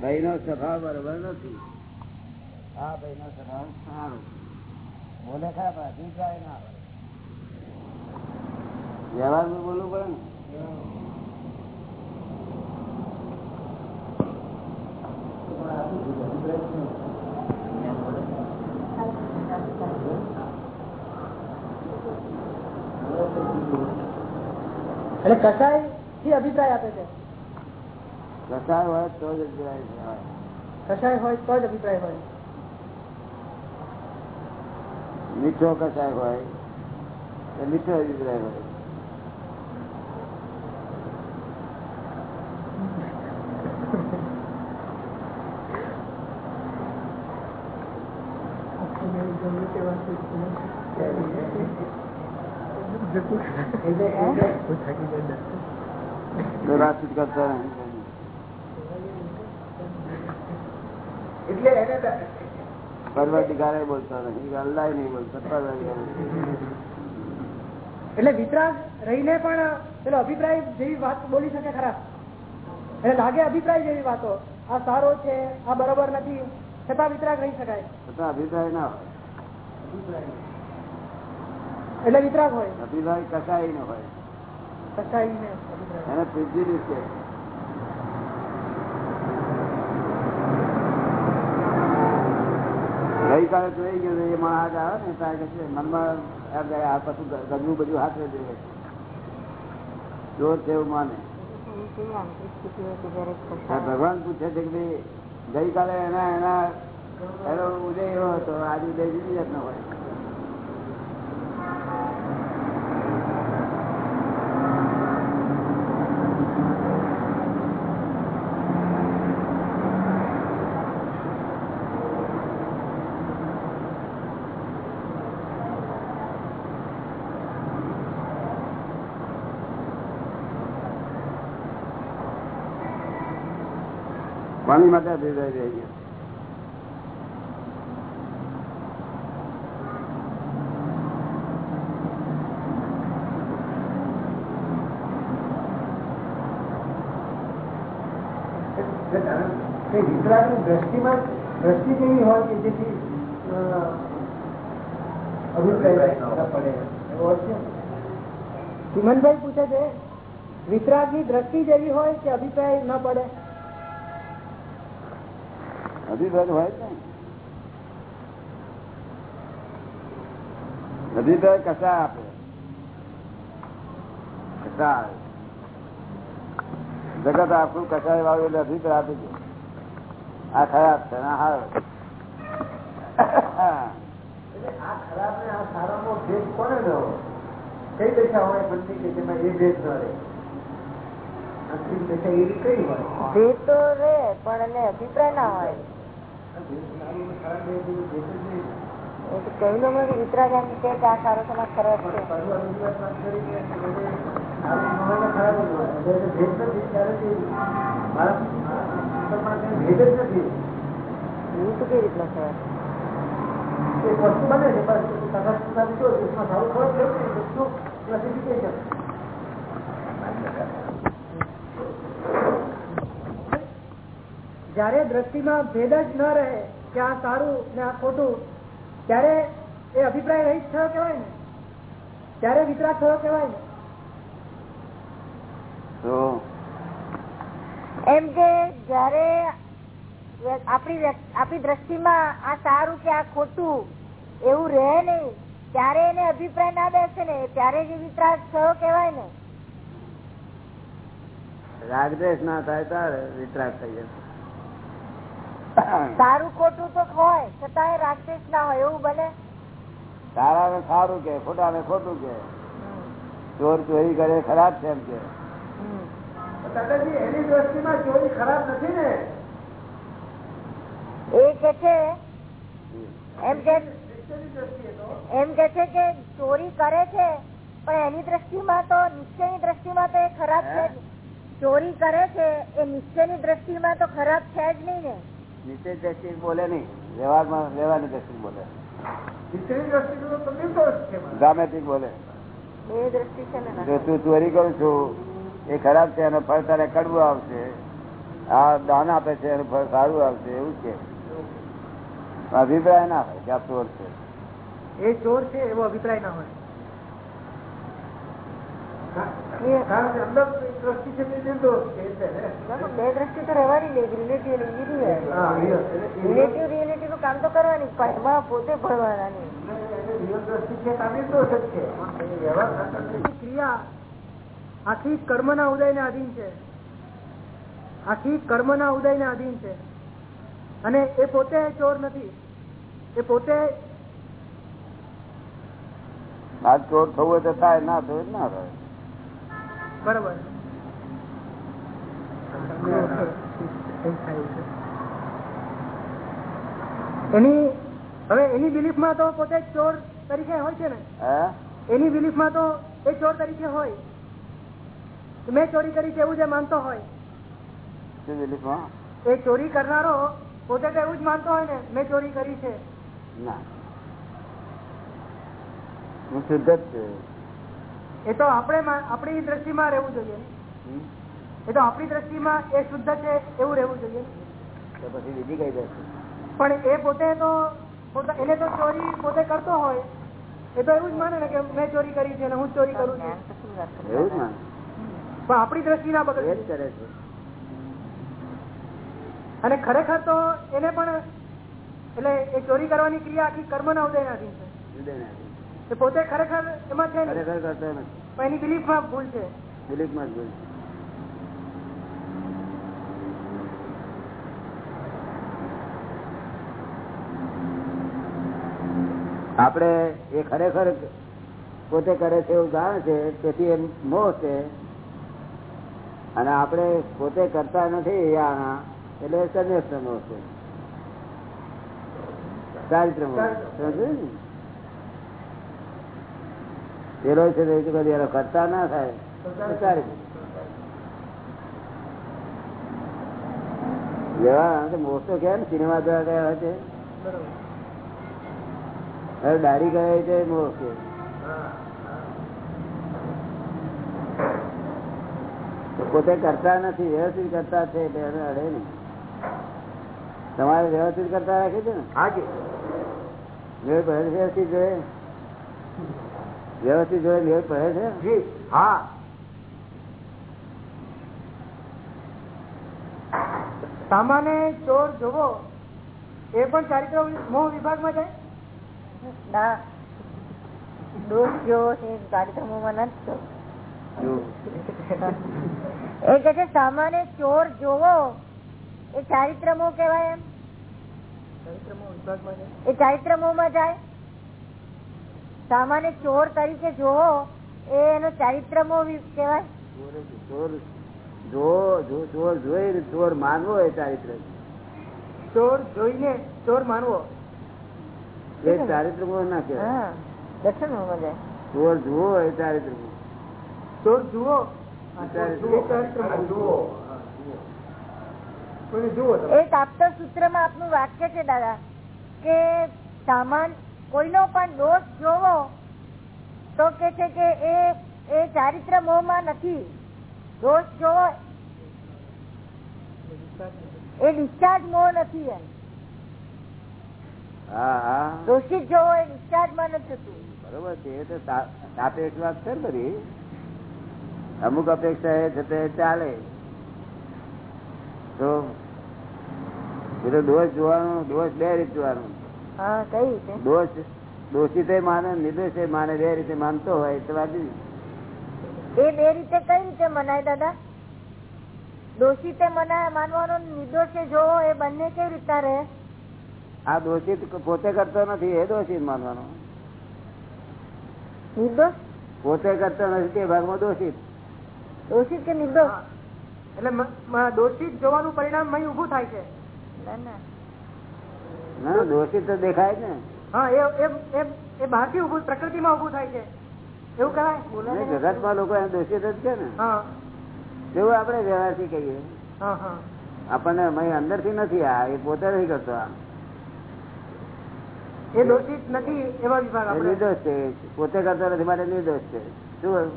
ભાઈ નો સ્વભાવ બરોબર નથી. આ ભાઈ નો સ્વભાવ સારો. બોલે ખરા અભિપ્રાય ના વ્યવહાર વ્યવહારમાં બોલવું પડે ને? એટલે કસાયથી અભિપ્રાય આપે છે? કસાય હોય તો જ અભિપ્રાય હોય કસાય હોય તો જ અભિપ્રાય હોય. મીઠો કસાય હોય તો મીઠો અભિપ્રાય હોય. Thank વાતચીત કરતા નહીં એટલે એને પરવર્તિકારે બોલતો નહીં અલ્લાહ નહીં બોલતો એટલે વિતરાગ રહીને પણ પેલો અભિપ્રાય જેવી વાત બોલી શકે ખરા. એટલે લાગે અભિપ્રાય જેવી વાતો. આ સારો છે આ બરોબર નથી. છતાં વિતરાગ રહી શકાય. છતાં અભિપ્રાય ના હોય. એટલે વિતરાગ હોય. અભિપ્રાય કસાઈ નો હોય. કસાઈ ને એને પ્રિજ્યુડિસ છે ગઈકાલે જોઈ ગયો એ માણસ આવે ને ત્યાં કે મનમાં આ પછી ગજવું બધું હાથે જોઈએ જોર છે એવું માને. ભગવાન પૂછે છે કે ભાઈ ગઈકાલે એના એના એનો ઉદય એવો હતો આજે ઉદય જુદી જાતનો હોય. પાણી માટે અભિપ્રાય રહી ગયો વિતરાગની દ્રષ્ટિમાં દ્રષ્ટિ કેવી હોય કે જેથી અભિપ્રાય પડે? એવો ચિમનભાઈ પૂછે છે વિતરાગની દ્રષ્ટિ જેવી હોય કે અભિપ્રાય ન પડે? અભિપ્રાય હોય જ નહીં? અભિપ્રાય કશા આપે? કશા આવે? જગત આખું કસાય વાળું એટલે અભિપ્રાય આપી દે આ ખરાબ છે આ સારો છે. આ ખરાબ ને આ સારાનો ભેદ કોને ન હોય? કઈ દશા હોય બનતી કે જેમાં એ ભેદ ન રહે? અંતિમ દશા એવી કઈ હોય? ભેદ તો રે પણ એને અભિપ્રાય ના હોય. કહ્યું ને મેં કે વિતરાગ એમ કહે કે આ સારો છે આ ખરાબ છે જયારે દ્રષ્ટિમાં ભેદ જ ન રહે કે આ સારું ને આ ખોટું ત્યારે એ અભિપ્રાય રહી થયો કેવાય ને? ત્યારે વિતરાગ થયો કેવાય ને? એમ કે જયારે આપણી આપણી દ્રષ્ટિમાં આ સારું કે આ ખોટું એવું રહે નહીં ત્યારે એને અભિપ્રાય ના બેસે ને ત્યારે જે વિતરાગ થયો કેવાય ને? રાગદેશ ના થાય ત્યારે વિતરાગ થઈ જશે. સારું ખોટું તો હોય છતાં રાક્ષસ ના હોય એવું બને? સારા ને સારું કે ખોટા ને ખોટું કે? ચોર ચોરી કરે ખરાબ છે એમ કે. દાદાજી એની દ્રષ્ટિમાં ચોરી ખરાબ નથી ને? એ કે છે એમ કે નિશ્ચયની દ્રષ્ટિએ તો એમ કે છે કે ચોરી કરે છે પણ એની દ્રષ્ટિમાં તો નિશ્ચયની દ્રષ્ટિમાં તો એ ખરાબ છે. ચોરી કરે છે એ નિશ્ચયની દ્રષ્ટિમાં તો ખરાબ છે જ નહીં ને. નીચે દ્રષ્ટિ બોલે નહીં વ્યવહારમાં વ્યવહારની દ્રષ્ટિ બોલે. ડ્રામેટિક બોલે. બે દ્રષ્ટિ છે ને. જો તું ચોરી કરું છું એ ખરાબ છે એનું ફળ તારે કડવું આવશે. આ દાન આપે છે એનું ફળ સારું આવશે એવું છે. અભિપ્રાય ના હોય કે આ ચોર છે. એ ચોર છે એવો અભિપ્રાય ના હોય. ને. બે દ્રષ્ટિ તો રહેવાની રિલેટિવ રિલેટિવ રિલેટિવનું કામ તો કરવાની પણ એમાં પોતે. ક્રિયા આખી કર્મના આધીન છે. આખી કર્મના ઉદયને આધીન છે. અને એ પોતે ચોર નથી. એ પોતે આ ચોર થવું હોય તો થાય ના થયું ના થાય. બરોબર. એની હવે એની બિલીફમાં તો પોતે ચોર તરીકે હોય છે ને? એની બિલીફમાં તો એ ચોર તરીકે હોય. મેં ચોરી કરી છે એવું જે માનતો હોય. એ ચોરી કરનારો પોતે તો એવું જ માનતો હોય ને મેં ચોરી કરી છે. ના. હું સિદ્ધ જ છું. એ તો આપણે આપણી દ્રષ્ટિમાં રહેવું જોઈએ. એ તો આપણી દ્રષ્ટિમાં એ શુદ્ધ છે એવું રહેવું જોઈએ. પછી બીજી કઈ જશે પણ એ પોતે તો એને તો ચોરી પોતે કરતો હોય. એ તો એવું જ માને ને કે મેં ચોરી કરી છે ને હું ચોરી કરું છું? એવું જ પણ આપણી દ્રષ્ટિ ના બગડે કરે છે. અને ખરેખર તો એને પણ એટલે એ ચોરી કરવાની ક્રિયા આખી કર્મ ના ઉદય નાખી છે. એ પોતે ખરેખર એમાં છે ખરેખર કરતો નથી. એની બિલીફમાં ભૂલ છે. બિલીફમાં ભૂલ છે. આપણે એ ખરેખર પોતે કરે છે એવું જાણે છે તેથી એ મોહ છે. અને આપણે પોતે કરતા નથી આના એટલે સંન્યાસ મોહ છે. ચારિત્ર મોહ સમજ ને? પેલો છે એનો કરતા ના થાય. મોહ તો કે સિનેમા દ્વારા ગયા હોય છે. હવે દાઢી ગયા છે મોહ છે. પોતે કરતા નથી વ્યવસ્થિત કરતા છે એટલે એને અડે નહીં. તમારે વ્યવસ્થિત કરતા રાખે છે ને? મેળ છે વ્યવસ્થિત જોડે વ્યવસ્થિત જોડે મેળ પડે છે હા. સામાન્ય ચોર જોવો એ પણ ચારિત્ર મોહ વિભાગમાં જાય? ના. દોષ જો એ કાર્યક્રમોમાં નથી એ કે છે સામાન્ય ચોર જોવો એ ચારિત્રમો કેવાય એમ? ચારિત્ર મોહ વિભાગમાં જાય? એ ચારિત્રમો માં જાય? સામાન્ય ચોર તરીકે જોવો એ એનો ચારિત્રમો કેવાય ચોર જોઈ ચોર માનવો એ ચારિત્ર. ચોર જોઈને ચોર માનવો. એ ચારિત્ર ના કહેવાય. દર્શન ચોર જુઓ એ ચારિત્ર ચોર જુઓ. એક એ સૂત્ર આપતો સૂત્રમાં આપનું વાક્ય છે દાદા કે સામાન કોઈનો પણ દોષ જોવો તો કે છે કે એ એ ચારિત્ર મોહમાં નથી. દોષ જોવો એ ડિસ્ચાર્જ મોહ નથી એમ. દોષિત જોવો એ ડિસ્ચાર્જમાં નથી થતું. બરોબર છે એ તો સાપેક્ષ વાત છે બધી. અમુક અપેક્ષા એ છે તે ચાલે. તો એ તો દોષ જોવાનું દોષ બે રીત જોવાનું. દોષ દોષિત માને નિર્દોષ માને બે રીતે માનતો હોય તો બાજુ. એ બે રીતે કઈ રીતે મનાય દાદા? દોષિતે મનાય માનવાનો નિર્દોષે જોવો એ બંને કેવી રીતના રહે? આ દોષિત પોતે કરતો નથી એ દોષિત માનવાનો. નિર્દોષ? પોતે કરતો નથી તે ભાગમાં દોષિત દોષિત કે નિર્દોષ? એટલે દોષિત જોવાનું પરિણામ મય ઉભું થાય છે. ના ના. ના દોષિત તો દેખાય ને. હા એ એ- એ એ બહારથી ઉભું પ્રકૃતિમાં ઉભું થાય છે. એવું કહેવાય? જગતમાં લોકો દોષિત જ છે ને. હા. એવું આપણે વ્યવહારથી કહીએ. હા હા. આપણને અંદરથી નથી આ એ પોતે નથી કરતો એ દોષિત નથી એવા વિભાગ આપણે. નિર્દોષ છે પોતે કરતો નથી માટે નિર્દોષ છે. શું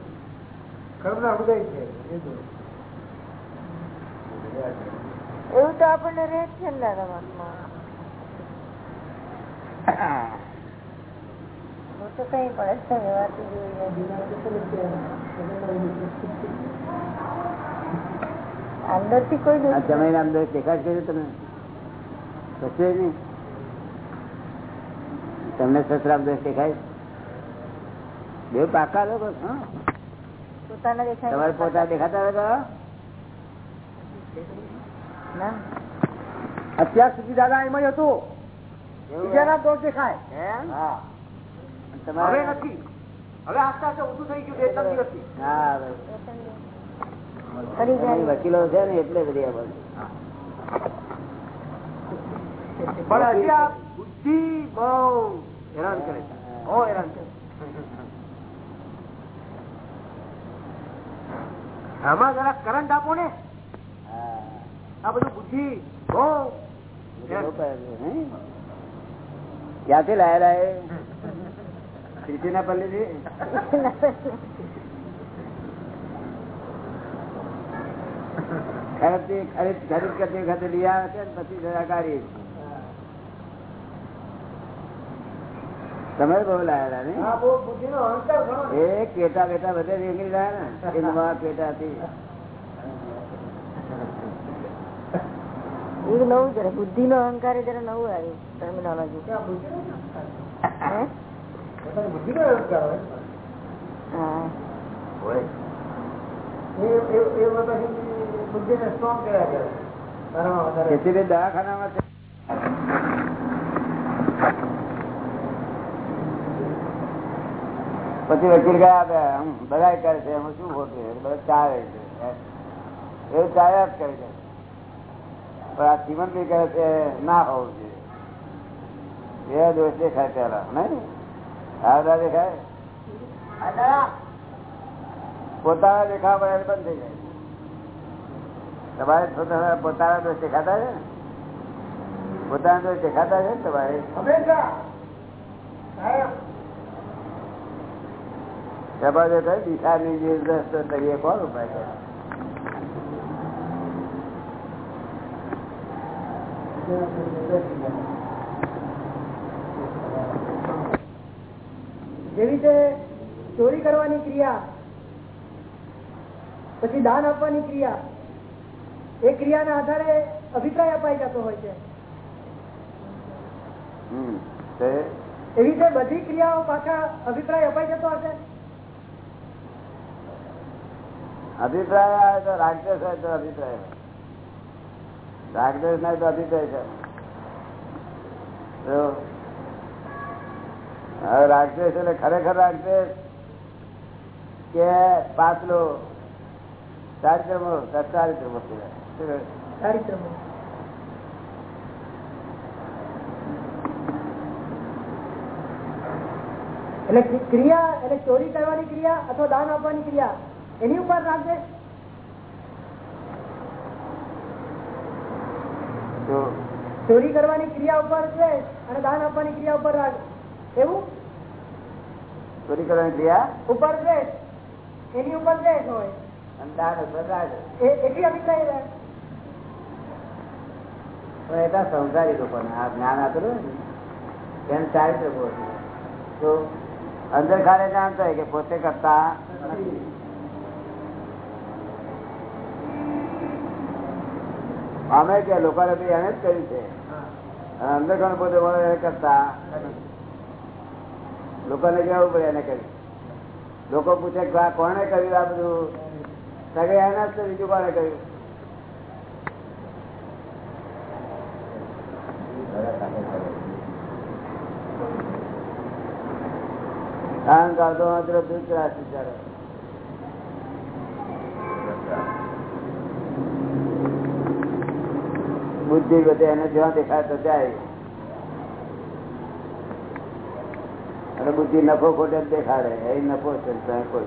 એવું તો આપણને રહે જ છે ને દાદા મહાત્મા હું તો કઈ પડે છે વ્યવહારથી જોઈએ અંદર છે તમને કશું નહીં? તમને સસરામ દોષ દેખાય? બે પાકા લોકો તમારે પોતા દેખાતા હોય તો અત્યાર સુધી દાદા એમ જ હતું. બીજાના દોષ દેખાય. હવે નથી. હવે આસ્તે આસ્તે ઓછું થઈ ગયું બે ત્રણ હા વકીલો છે ને એટલે બધી પણ હજી આ બુદ્ધિ બહુ હેરાન કરે છે. બહુ હેરાન કરે આમાં જરા કરંટ આપો ને. આ બધું બુદ્ધિ બહુ? ક્યાંથી લાયેલા એ? ખરીદતી ખરીદ કરતી વખતે લઈ આવે છે પછી જરા તમે બહુ લાયેલા ને. એ કેટા બેટા બધે નીકળી લાયા ને? કેટા હતી એ નવું જરા બુદ્ધિ નો અહંકાર જયારે જરા નવું આવ્યું ટર્મિનોલોજી દવાખાનામાં પછી વકીલ ગયા બે હમ, કરે છે. એમાં શું ખોટું છે? બધા ચાલે છે. એવું ચાલ્યા જ કરે છે. પણ આ શ્રીમંતી કહે છે, ના હોવું જોઈએ. બે દોષ દેખાય પેલા નહીં? આ દેખાય? પોતાના દેખાવા પડે બંધ થઈ જાય. તમારે પોતાના પોતાના દોષ દેખાતા છે ને? પોતાના દોષ દેખાતા છે તમારે? સભાજો કહે દિશાની નિર્દોષ તો કરીએ, કોણ ઉપાય કરે? જેવી રીતે ચોરી કરવાની ક્રિયા પછી દાન આપવાની ક્રિયા એ ક્રિયાના આધારે અભિપ્રાય અપાઈ જતો હોય છે હમ. તો એવી રીતે બધી ક્રિયાઓ પાછા અભિપ્રાય અપાઈ જતો હશે અભિપ્રાય આવે તો રાગદેશ હોય તો અભિપ્રાય. રાગદેશ ના તો અભિપ્રાય છે હવે રાગદેશ એટલે ખરેખર રાગદેશ કે પાછલો ચારિત્રમો ચારિત્રમો ચારિત્રમો? એટલે ક્રિયા, એટલે ચોરી કરવાની ક્રિયા અથવા દાન આપવાની ક્રિયા, એની ઉપર રાખજે તો ચોરી કરવાની ક્રિયા ઉપર દ્વેષ અને દાન આપવાની ક્રિયા ઉપર રાગ. એવું? ચોરી કરવાની ક્રિયા? ઉપર દ્વેષ એની ઉપર દ્વેષ હોય. અને દાન ઉપર રાગ. એટલી અભિપ્રાય રહે. પણ સંસારી લોકોને આ જ્ઞાન આપેલું ને એને ચારિત્ર તો અંદર ખાને જાણતા હોય કે પોતે કરતા નથી. અમે કે લોકોને એને જ કર્યું છે. અને અંદર ખાને પોતે એને કરતા? લોકોને કહેવું પડે એને કર્યું? લોકો પૂછે કે કોને કર્યું આ બધું? સગે એના જ બીજું કોણે કર્યું? અહંકાર તો માત્ર દૂસરા વિચારો બુદ્ધિ બધે એને જ્યાં દેખાય તો જાય અને બુદ્ધિ નફો ખોટે જ દેખાડે એ નફો છે નફો.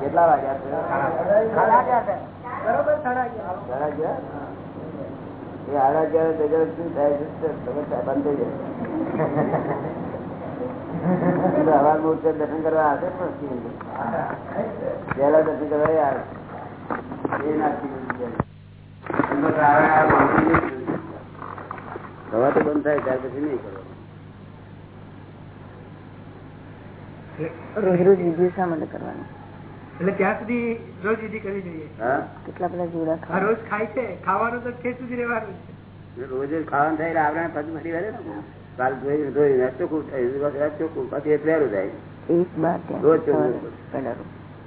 કેટલા વાગ્યા છે. બરોબર સાડા અગિયાર સાડા અગિયાર? એ સાડા અગિયાર શું થાય છે? બંધ થઈ જાય દર્શન કરવા આવે પેલા દર્શન કરવા આવે. એ નાખી દીધું હવા તો બંધ થાય ત્યાર પછી નહીં કરવાનું. રોજ રોજ શા માટે કરવાની. એટલે ત્યાં સુધી રોજ વિધિ કરવી જોઈએ. હા? કેટલા બધા જોડા રોજ ખાય છે ખાવાનું તો છે સુધી રહેવાનું રોજ ખાવાનું થાય આવરણ પછી ફરી વાર કાલ ધોઈ ધોઈ ચોખ્ખું થાય ચોખ્ખું પછી પહેરું થાય એક બાર રોજ ચોખ્ખું.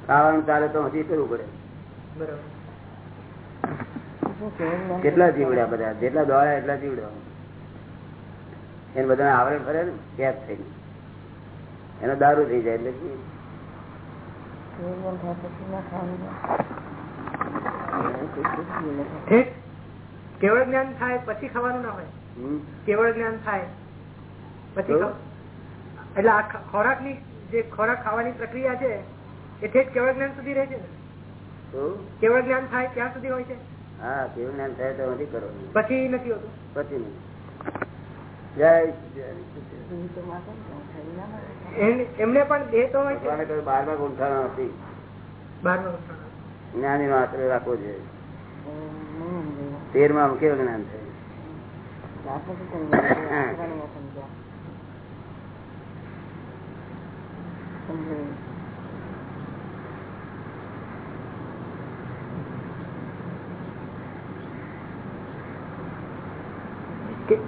ખાવાનું ચાલે તો હજી કરવું પડે. બરોબર. શું કહેવાય? કેટલા જીવડ્યા બધા? જેટલા દોડ્યા એટલા જીવડ્યા એને બધાને આવરણ ફરે ને કેસ થઈ એનો દારૂ થઈ જાય એટલે? કેવળ જ્ઞાન થાય પછી ખાવાનું ના હોય? કેવળ જ્ઞાન થાય. પછી એટલે આ ખોરાકની જે ખોરાક ખાવાની પ્રક્રિયા છે એ ઠેઠ કેવળ જ્ઞાન સુધી રહે છે? ને કેવળ જ્ઞાન થાય ત્યાં સુધી હોય છે? હા કેવું જ્ઞાન થાય તો નથી કરો પછી નથી હોતું. પછી નહીં. એમને પણ દેહ તો બારમાં ગુંઠાણો નથી. જ્ઞાની નો રાખવો જોઈએ. તેરમાં આમ કેવું જ્ઞાન થાય કે-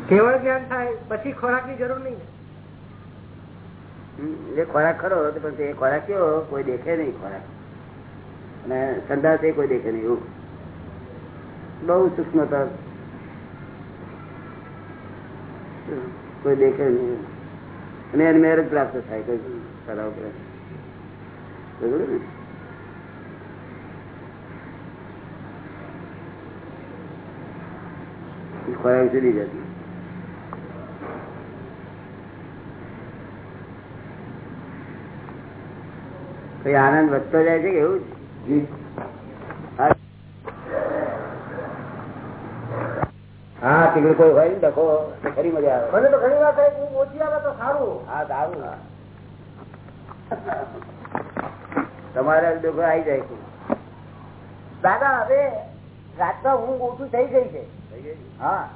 કેવળ જ્ઞાન થાય, પછી ખોરાકની જરૂર નહીં જે ખોરાક ખરો પણ એ ખોરાક કયો કોઈ દેખે નહીં ખોરાક. અને સંદાસ એ કોઈ દેખે નહીં, એવું. બહુ સૂક્ષ્મતા કોઈ દેખે નહીં. અને એને મેર જ પ્રાપ્ત થાય, કોઈ ને? એ ખોરાક જુદી જતી કઈ આનંદ વધતો જાય છે કે એવું જ? હા. હા કોઈ હોય ને ડખો ખરી મજા આવે મને તો ઘણી વાર ઓછી આવે તો સારું હા સારું તમારે ડખો આવી જાય છે. દાદા હવે રાતમાં ઊંઘ ઓછું થઈ ગઈ છે. હા.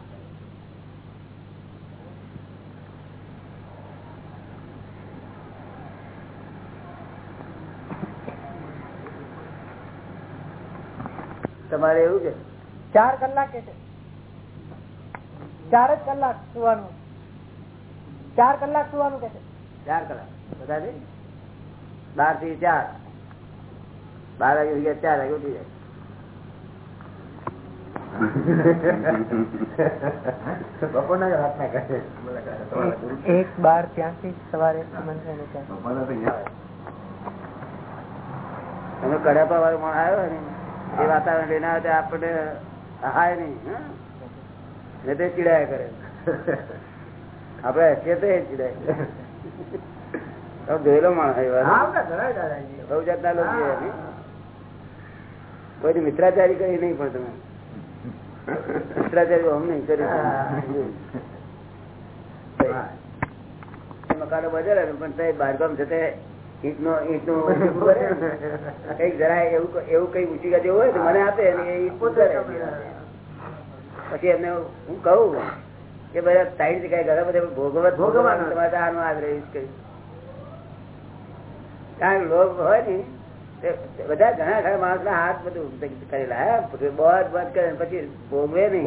તમારે એવું છે? ચાર કલાક કે છે? ચાર જ કલાક સુવાનું. ચાર કલાક સુવાનું કે છે? ચાર કલાક. બધા બારથી ચાર. બાર વાગે ઉઠી ગયા ચાર વાગે ઉઠી જાય એક બાર ત્યાંથી સવારે તમે કડાપા વાળો માણસ આવ્યો ને એ વાતાવરણ લઈને આવે આપણને હાય નહીં હં? ને તે ચીડાયા કરે. આપડે હસીએ તો એ ચીડાય. જોયેલો માણસ જાતના લોકો છે મિત્રાચારી કરી નહીં પણ તમે. મિત્રાચારી હમ નહીં કરી મકાનો બજાર પણ તે બારગામ છે તે ઈંટ નો. ઈંટ કંઈક જરા એવું એવું કઈ ઊંચી ગાડી હોય તો મને આપે અને એ ઈંટ પછી એમને હું કહું કે ભાઈ સાઈડ કઈ ઘરે બધે ભોગવત ભોગવવાનું તમારે આનું આગ્રહ જ કર્યું કારણ લોભ હોય ને બધા ઘણા ઘણા માણસ ના હાથ બધું કરેલા બધું બંધ કરે પછી ભોગવે નહીં.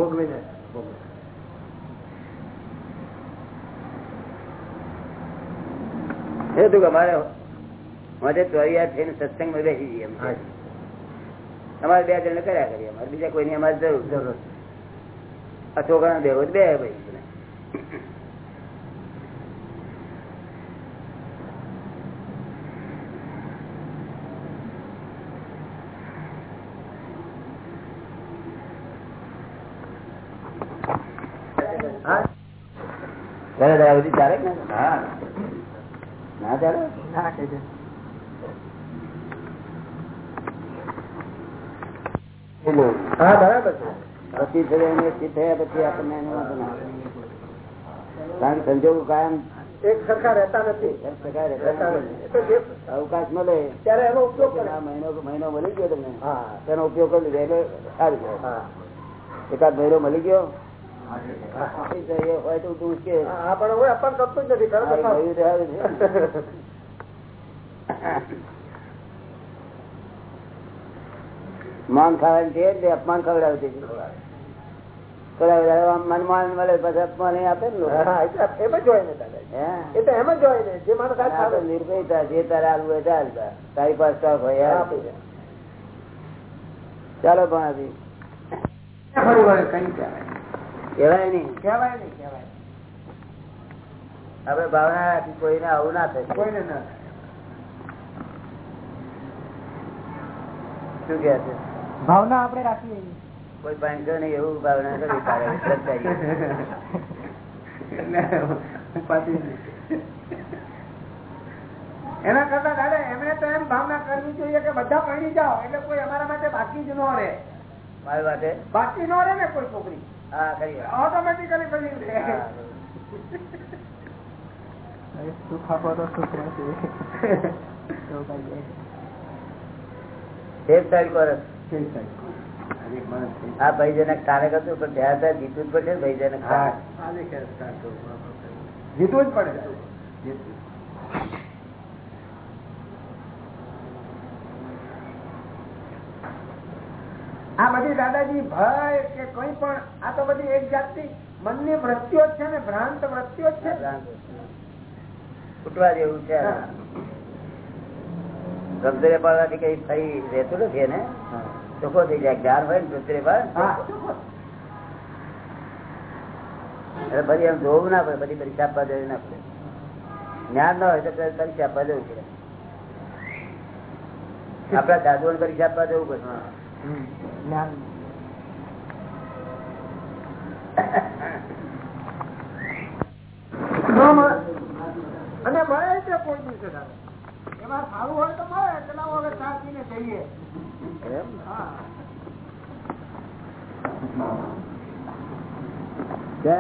એ હતું કે અમારે મારે ચોરિયા થઈને સત્સંગમાં બેસી જઈએ. અમારે બે જણ કર્યા કરીએ અમારે. બીજા કોઈની અમારે જરૂર જરૂર. આ છોકરા બે તો બે ભાઈ ચાલે દાદા ચાલે ના? ચાલે ના કે છે હા બરાબર પછી છે એને સ્થિત થયા પછી આપણને એનો વાંધો ના કારણ કે સંજોગો કાયમ એક સરખા રહેતા નથી. એક રહેતા રહેતા નથી. નથી. એ તો જે- અવકાશ મળે ત્યારે એનો ઉપયોગ કરે. આ મહિનો મહિનો મળી ગયો તમને. હા. તેનો ઉપયોગ કરી એટલે સારું. હા. એકાદ મહિનો મળી ગયો હોય તો તું કે હા પણ હું અપમાન કરતો જ નથી. ખરો તો આ સારું. ગયું તો સારું છે. માન ખાવાની છે એટલે અપમાન ખવડાવે છે. મનમાન મળે પછી અપમાન આપે ને એમ જ હોય ને? એ તો એમ જ હોય ને. જે માણસ નિર્ભયતા જે તારે આલવું હોય તે હાલતા. તારી પાસે સ્ટોક હોય આપી ચાલો પણ કઈ કહેવાય કહેવાય નહીં. કેવાય નહીં કેવાય આપડે ભાવના રાખી કોઈને આવું ના થાય. કોઈને ના શું કે છે? ભાવના આપણે રાખીએ કોઈ ભયંકર નહીં એવું ભાવના કરી પાડે એના કરતા દાદા એમને તો એમ ભાવના કરવી જોઈએ કે બધા પડી જાઓ એટલે કોઈ અમારા માટે બાકી જ ન રહે. મારી માટે? બાકી ન રહે ને કોઈ છોકરી. ઓટોમેટિકલી રહે. હા. એક તારીખ વર્ષ આ ભાઈજન કાને કરતું પણ ત્યાં ત્યાં જીતવું જ પડશે ભાઈજન જીતવું જ પડે. આ બધી દાદાજી ભય કે કઈ પણ આ તો બધી એક જાતની મનની વૃત્તિઓ છે ને ભ્રાંત વૃત્તિઓ છે ફૂટવા જેવું છે રમતરે પાડવાથી કઈ ફરી રહેતું નથી ને ચોખ્ખો થઈ જાય જ્ઞાન હોય ને રમતરે પાડ પછી એમ જોવું ના પડે બધી પરીક્ષા આપવા જવી ના પડે. જ્ઞાન ના હોય તો પરીક્ષા આપવા જવું પડે આપડા દાદુ પરીક્ષા આપવા જવું પડે. જ્ઞાન અને મળે છે કોઈ દિવસે એમાં સારું હોય તો મળે ના હવે સાચીને જઈએ. એમ? હા. જય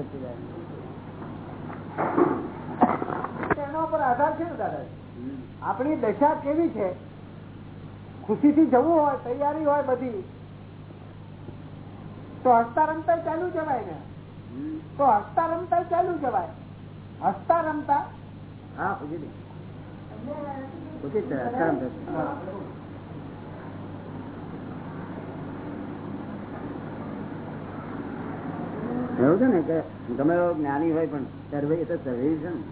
સચિદાન એના ઉપર આધાર છે ને દાદા આપણી દશા કેવી છે? ખુશીથી જવું હોય તૈયારી હોય બધી. તો હસતા રમતા ચાલુ જવાય ને? તો હસતા રમતા ચાલુ જવાય. હસતા રમતા હા. એવું છે ને કે ગમે એવો જ્ઞાની હોય પણ સર્વે એ તો સર્વે છે ને.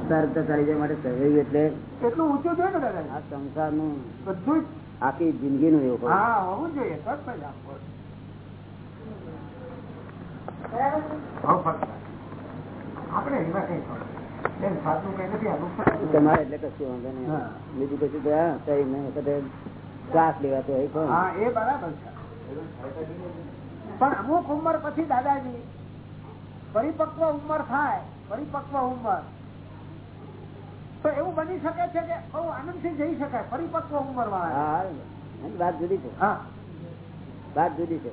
ચાલી જાય માટે એટલે એટલું ઊંચું જોઈએ ને બધું એવું હોવું જોઈએ તમારે એટલે કશું વાંધો નહીં. હા. બીજું કશું તો કઈ નહીં વખતે શ્વાસ લેવાતો હોય કોણ? એ બરાબર છે. પણ અમુક ઉંમર પછી દાદાજી પરિપક્વ ઉંમર થાય પરિપક્વ ઉંમર. તો એવું બની શકે છે કે બહુ આનંદથી જઈ શકાય પરિપક્વ ઉંમર વાળા વાત જુદી છે. વાત જુદી છે.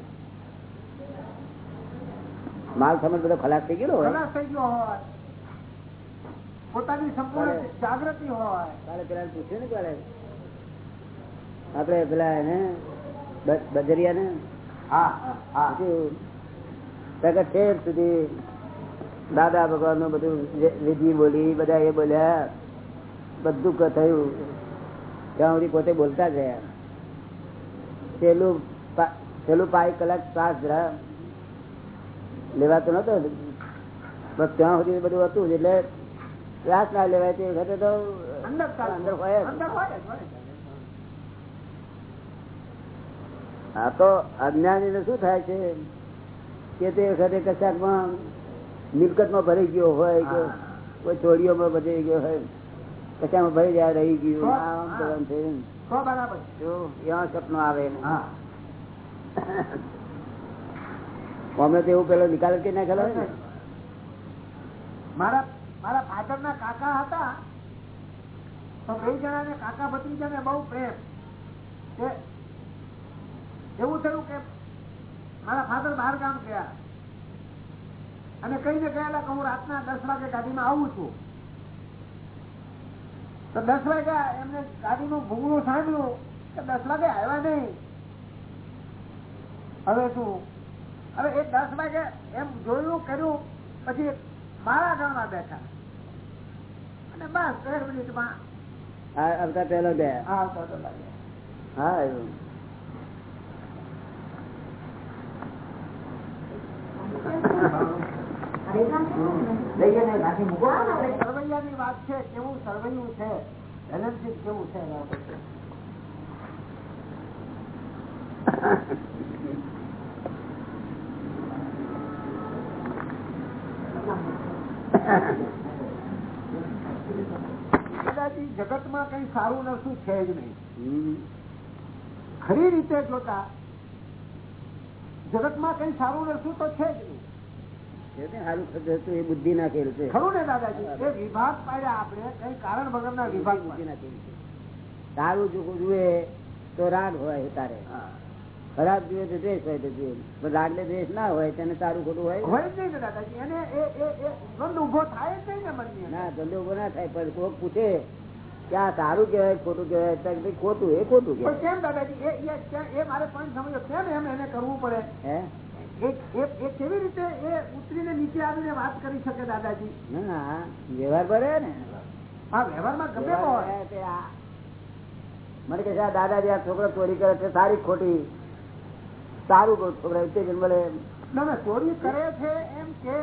માલ સમજ બધો ખલાસ થઈ ગયો ખલાસ થઈ ગયો હોય. પોતાની સંપૂર્ણ જાગૃતિ હોય. કાલે પેલા પૂછ્યું ને કાલે આપડે પેલા એને બજરિયા ને હા હા. સુધી દાદા ભગવાનનું બધું વિધિ બોલી બધા એ બોલ્યા. બધું થયું. ત્યાં સુધી પોતે બોલતા જ રહ્યા. પેલું પેલું પાંચ કલાક શ્વાસ જરા લેવાતો નતો. બસ ત્યાં સુધી બધું હતું એટલે શ્વાસ ના લેવાય તે વખતે તો અંદર હોય. આ તો અજ્ઞાની શું થાય છે? કે તે વખતે કશાકમાં મિલકતમાં ભરી ગયો હોય કે. કોઈ ચોરીઓમાં ભરી ગયો હોય. કશામાં ભરી જાય રહી ગયું આમ બરાબર. એવા સપનો આવે અમે તો એવું પેલો નિકાલ કે નાખેલો હોય ને મારા મારા ફાધર ના કાકા હતા તો બે જણાને કાકા ભત્રીજાને બહુ પ્રેમ. એવું થયું કે મારા ફાધર બહાર ગામ ગયા. અને કહીને ગયેલા કે હું રાતના દસ વાગે ગાડીમાં આવું છું. તો દસ વાગ્યા એમને ગાડીનું ભૂંગળું સાંભળ્યું કે દસ વાગે આવ્યા નહીં. હવે શું? હવે એ દસ વાગે એમ જોયું કર્યું પછી મારા ગામમાં બેઠા. અને બસ તેર મિનિટમાં આ આવતા પહેલો ગયા હા આવતા તો લાગે હા એવું. સરવૈયાની વાત છે કેવું સરવૈયું છે? બેલેન્સિંગ કેવું છે ઉપર? છે. જગતમાં કઈ સારું નરસું છે જ નહીં. ખરી રીતે જોતા જગતમાં કઈ સારું નરસું તો છે જ નહીં. સારું થતું એ બુદ્ધિ ના ખેલ છે. ખરું ને દાદાજી? એ વિભાગ પાડ્યા આપણે કઈ કારણ વગરના વિભાગ બુદ્ધિ ના ખેલ છે. સારું જો જુએ તો રાગ હોય તારે. ખરાબ જુએ તો દ્વેષ હોય તો જુએ. પણ રાગ ને દ્વેષ ના હોય તેને સારું ખોટું હોય હોય જ નહીં દાદાજી. એને દ્વંદ ઊભો થાય જ નહીં ને મનની ના ધંધો ઊભો ના થાય પણ કોક પૂછે કે આ સારું કેવાય ખોટું કેવાય ખોટું એ ખોટું કેમ દાદાજી? એ મારે પણ સમજો કેમ એમ એને કરવું પડે? હે? કેવી રીતે એ ઉતરીને નીચે આવીને વાત કરી શકે દાદાજી? વ્યવહાર ભરે ને. હા વ્યવહારમાં ગમે મને કે છે દાદાજી આ છોકરો ચોરી કરે છે સારી ખોટી. સારું છોકરા ઉત્તેજન મળે ના ના ચોરી કરે છે એમ કે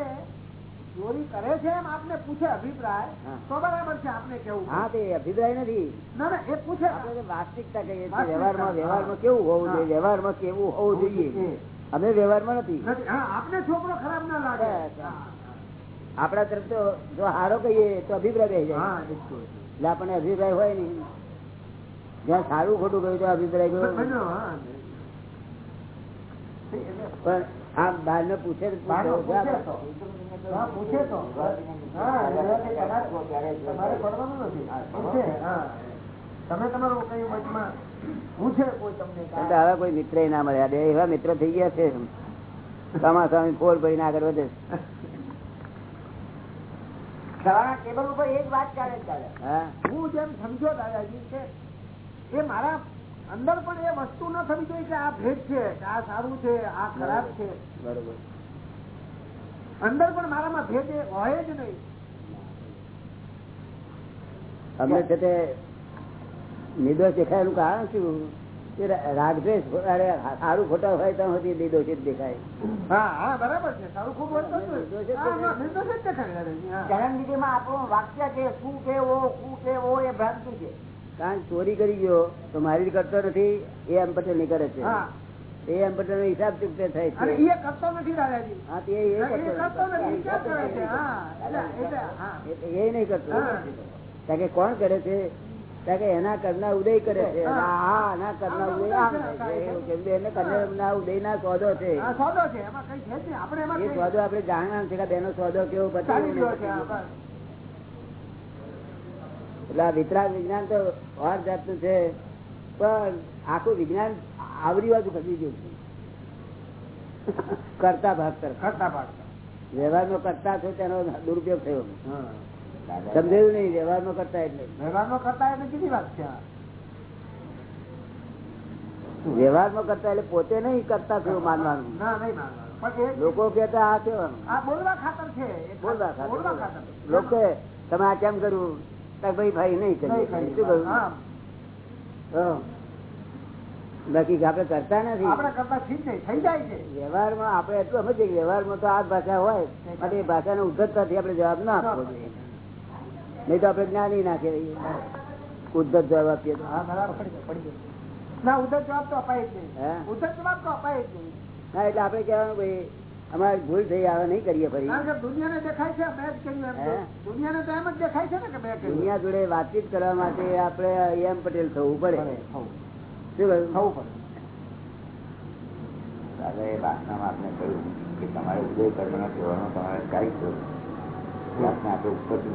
ચોરી કરે છે એમ આપને પૂછે અભિપ્રાય તો બરાબર છે આપને કેવું હા તે અભિપ્રાય નથી. ના ના એ પૂછે. આપણે વાસ્તવિકતા કહીએ છીએ વ્યવહારમાં. વ્યવહારમાં કેવું હોવું જોઈએ. વ્યવહારમાં કેવું હોવું જોઈએ. અમે વ્યવહારમાં નથી. છોકરો ખરાબ ના લાગે. આપણા તરફ તો જો હારો કહીએ તો અભિપ્રાય રહી જાય. એટલે આપણને અભિપ્રાય હોય ને જ્યાં સારું ખોટું કહ્યું તો અભિપ્રાય પણ આ બાર ને પૂછે. તો. પૂછે. તો. તમે તમારું કયું મતમાં હવે કોઈ મિત્ર ના મળ્યા. બે એવા મિત્ર થઈ ગયા છે. ચોમાસામાં ફોર ભરીને આગળ વધે. ટેબલ ઉપર એક વાત ચાલે જ ચાલે હા? હું જેમ સમજો દાદાજી કે એ મારા અંદર પણ એ વસ્તુ ન થવી જોઈએ કે આ ભેદ છે આ સારું છે આ ખરાબ છે. બરોબર. અંદર પણ મારામાં ભેદ હોય જ નહીં. અમને છે નિર્દોષ દેખાયેલું કારણ શું? કે રાગદ્વેષ સારું ખોટા હોય તો નિર્દોષિત દેખાય. કારણ ચોરી કરી ગયો તો મારી કરતો નથી એ એમ પટેલની કરે છે. એ એમ પટેલ નો હિસાબ ચૂકતે થાય છે. એ કરતો નથી હા તે એ નહીં કરતો. કારણ કે કોણ કરે છે? એના કરના ઉદય કરે છે. હા. અને કરના ઉદય આમ થાય છે. એવું કેમ કે એને કરના ઉદય ના સોદો છે. સોદો છે. એમાં કઈ છે આપણે એ સોદો આપણે જાણવાનું છે કે બેનો સોદો કેવો બતાવી. એટલે આ વિતરાગ વિજ્ઞાન તો વાર જાતનું છે પણ આખું વિજ્ઞાન આવરી બાજુ ખસી ગયું છે. કરતા ભાગ કરતા ભાગ નો કરતા છો તેનો દુરુપયોગ થયો. હા. સમજાયું નહીં? વ્યવહારમાં કરતા એટલે. વ્યવહારમાં કરતા એટલે કેટલી વાત છે? વ્યવહારમાં કરતા એટલે પોતે નહીં કરતા થયું માનવાનું? ના નહીં માનવાનું. લોકો કેતા આ કેવાનું બોલવા ખાતર છે. બોલવા બોલવા ખાતર. ખાતર. લોકો તમે આ કેમ કર્યું? ભાઈ ભાઈ નહીં નહીં શું કહ્યું? હા, હા. બાકી આપડે કરતા નથી. કરતા થઈ જાય છે. વ્યવહારમાં આપડે એટલું સમજીએ વ્યવહારમાં તો આ ભાષા હોય એ ભાષાને ઉદ્ધતતાથી આપડે જવાબ ના આપવો જોઈએ. નહીં તો આપડે જ્ઞાની ના કહેવાય. ઉદ્ધત જવાબ આપીએ તો. ના જવાબ અપાય જ નહીં. ઉધર જવાબ તો અપાય જ નહીં. ના એટલે આપડે કહેવાનું ભાઈ અમારે ભૂલ થઈ આવે નહીં કરીએ ફરી. દુનિયાને દેખાય છે? દુનિયાને તો એમ જ દેખાય ને કે મેં દુનિયા જોડે વાતચીત કરવા માટે આપણે એમ પટેલ થવું પડે. થવું શું કહ્યું? થવું પડે. દાદા એ વાસનામાં આપણે કહ્યું કે તમારે ઉદય કર્મના કહેવાનો તમારે કાંઈ વાસના આપણે ઉપરથી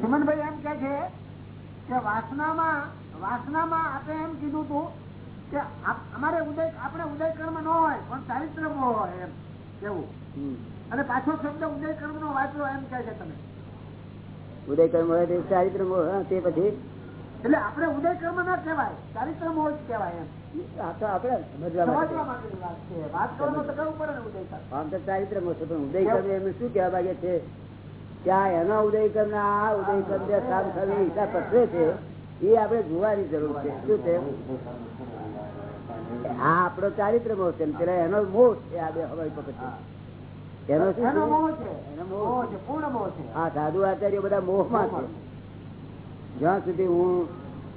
સુમનભાઈ એમ કે છે કે વાસનામાં વાસનામાં આપણે એમ કીધું હતું કે અમારે ઉદય આપણે ઉદય કર્મ ન હોય પણ ચારિત્ર હોય એમ કેવું અને પાછો શબ્દ ઉદય કર્મ નો વાંચો એમ કે છે તમે. ઉદય કર્મ હોય તે ચારિત્ર તે પછી? એટલે આપણે ઉદય કર્મ ના કહેવાય ચારિત્ર મોહ જ કહેવાય એમ. ચારિત્ર ઉદય કર્મ એમને શું કેવા માંગે છે? કે આ એનો ઉદય કર્મ આ ઉદય હિસાબ પસરે છે. એ આપણે જોવાની જરૂર છે. શું છે? આ આપડો ચારિત્ર મોહ છે પેલા એનો મોહ છે આ બે હવાઈ પકડ છે એનો મોહ છે? મોહ મોહ મોહ આ સાધુ આચાર્ય બધા મોહમાં છે. જ્યાં સુધી હું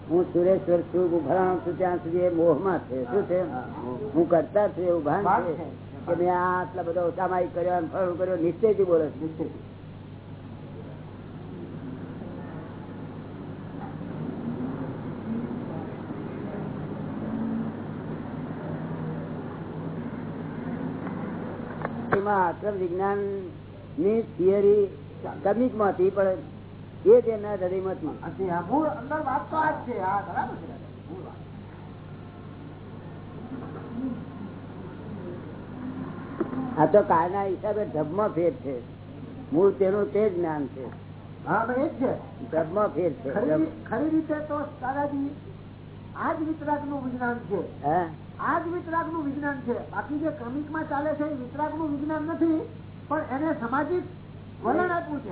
હું સુરેશ્વર છું હું ભરાણ છું ત્યાં સુધી એ મોહમાં છે. શું છે? હું કરતા છું એવું ભાન છે. કે મેં આ આટલા બધા સામાયિક કર્યો અને ફળ કર્યો. નિશ્ચયથી બોલે છે. નિશ્ચિત. વિજ્ઞાનની થિયરી કમિકમાં હતી પણ એ જ છે હા બરાબર છે દાદા. મૂળ વાત. આ તો કાળના હિસાબે ધબમાં ફેર છે મૂળ તેનું તે જ જ્ઞાન છે હા એ છે ધબમાં ફેર છે ખરી રીતે તો દાદાજી આ જ વિતરાગનું વિજ્ઞાન છે હે આ જ વિતરાગનું વિજ્ઞાન છે. બાકી જે ક્રમિકમાં ચાલે છે એ વિતરાગનું વિજ્ઞાન નથી પણ એને સામાજિક વલણ આપ્યું છે.